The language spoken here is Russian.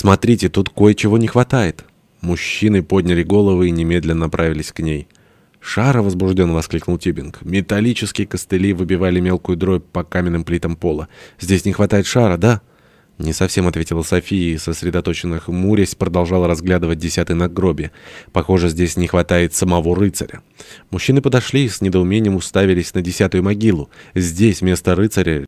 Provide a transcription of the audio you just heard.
«Смотрите, тут кое-чего не хватает». Мужчины подняли головы и немедленно направились к ней. «Шара!» — возбужденно воскликнул Тюбинг. Металлические костыли выбивали мелкую дробь по каменным плитам пола. «Здесь не хватает шара, да?» «Не совсем», — ответила София, и, сосредоточенно хмурясь, продолжала разглядывать десятый надгробие. «Похоже, здесь не хватает самого рыцаря». Мужчины подошли и с недоумением уставились на десятую могилу. Здесь вместо рыцаря